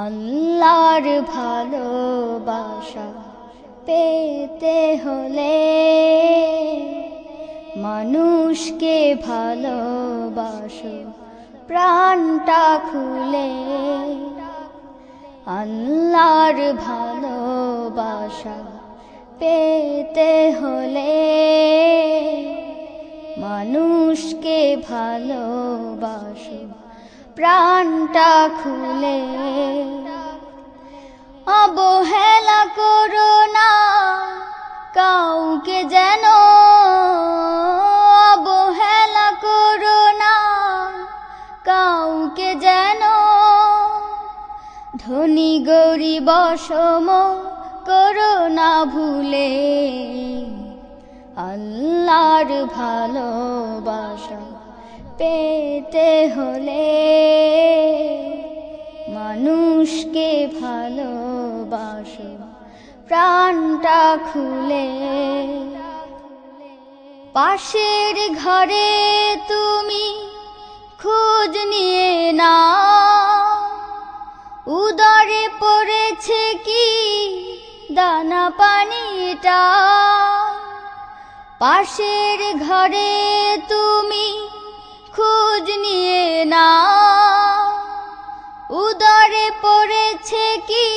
আল্লাহর ভালোবাসা পেতে হলে মানুষকে ভালোবাসো প্রাণটা খুলে। আল্লাহর ভালোবাসা পেতে হলে মানুষকে ভালোবাসো। প্রাণটা খুলে। অবহেলা করো না, কাউকে যেন। অবহেলা করো না, কাউকে যেন। ধনী গরিব সম করো না ভুলে। আল্লাহর ভালোবাসা। পেতে হলে মানুষকে ভালোবাসো, প্রাণটা খুলে। পাশের ঘরে তুমি খোঁজ নিয়ে না উদরে পড়েছে কি দানা পানিটা? পাশের ঘরে তুমি খোঁজ নিয়ে না উদরে পড়েছে কি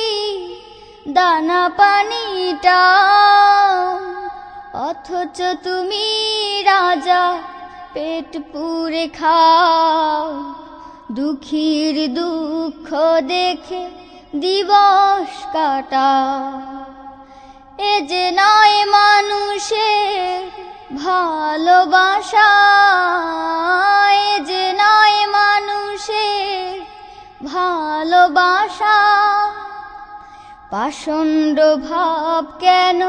দানা পানিটা অথচ তুমি রাজা, পেট পুরে খাও। দুঃখীর দুঃখ দেখে দিবস কাটা এ যে নয় মানুষের ভালোবাসা যে নয় মানুষের ভালোবাসা। পাষণ্ড ভাব কেন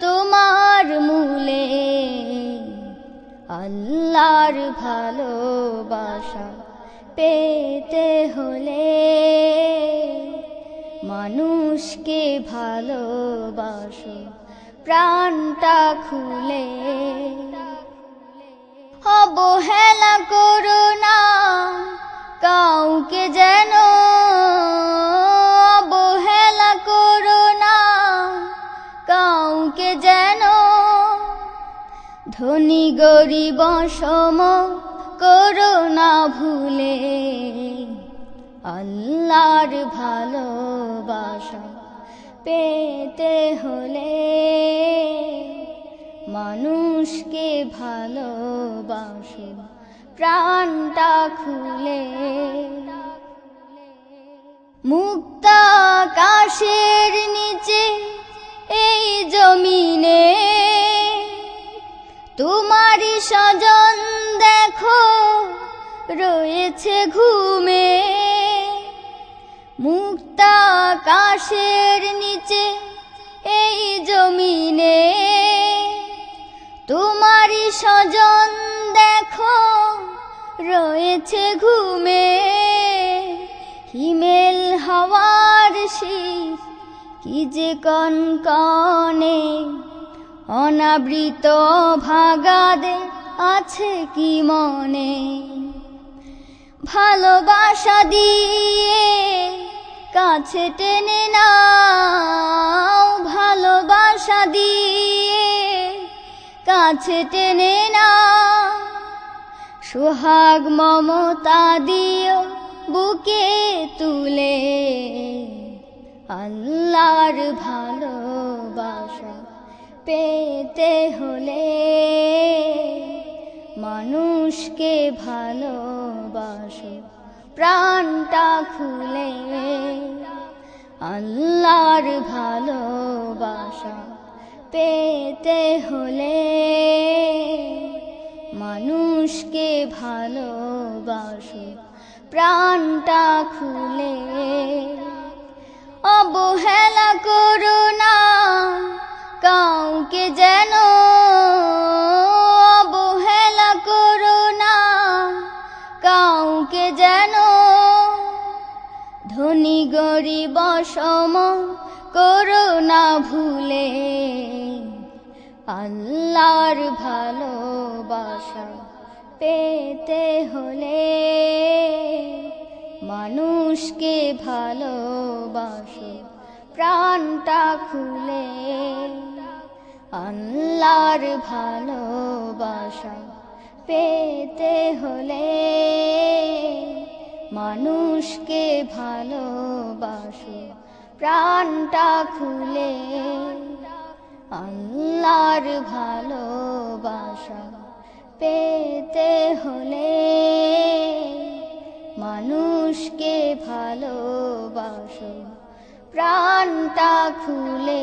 তোমার মূলে? আল্লাহর ভালোবাসা পেতে হলে মানুষকে ভালোবাসো। প্রাণটা খুলে। অবহেলা করো না, কাউকে যেন। অবহেলা করো না, কাউকে যেন। ধনী গরিব সম করো না ভুলে। আল্লাহর ভালোবাসা পেতে হলে মানুষকে ভালোবাসো, প্রাণটা খুলে। মুক্তা আকাশের নিচে, এই জমিনে। তোমারই স্বজন দেখো, রয়েছে ঘুমে। মুক্তা আকাশের নিচে, এই জমিনে। তোমারই স্বজন দেখো, রয়েছে ঘুমে। হিমেল হওয়ার শীত, কি যে কনকনে অনাবৃত ভাগাদে আছে কি মনে। ভালোবাসা দিয়ে কাছে টেনে নাও, ভালোবাসা দিয়ে কাছে টেনে না সোহাগ মমতা দিও বুকে তুলে। আল্লাহর ভালোবাসা পেতে হলে মানুষকে ভালোবাসো, প্রাণটা খুলে। আল্লাহর ভালোবাসা পেতে হলে মানুষকে ভালোবাসো প্রাণটা খুলে। অবহেলা করো না কাউকে যেন ধনী গরিব সম করোনা ভুলে। আল্লাহর ভালোবাসা পেতে হলে মানুষকে ভালোবাসো, প্রাণটা খুলে। আল্লাহর ভালোবাসা পেতে হলে মানুষকে ভালোবাসো প্রাণটা খুলে আল্লাহর ভালোবাসা পেতে হলে মানুষকে ভালোবাসো প্রাণটা খুলে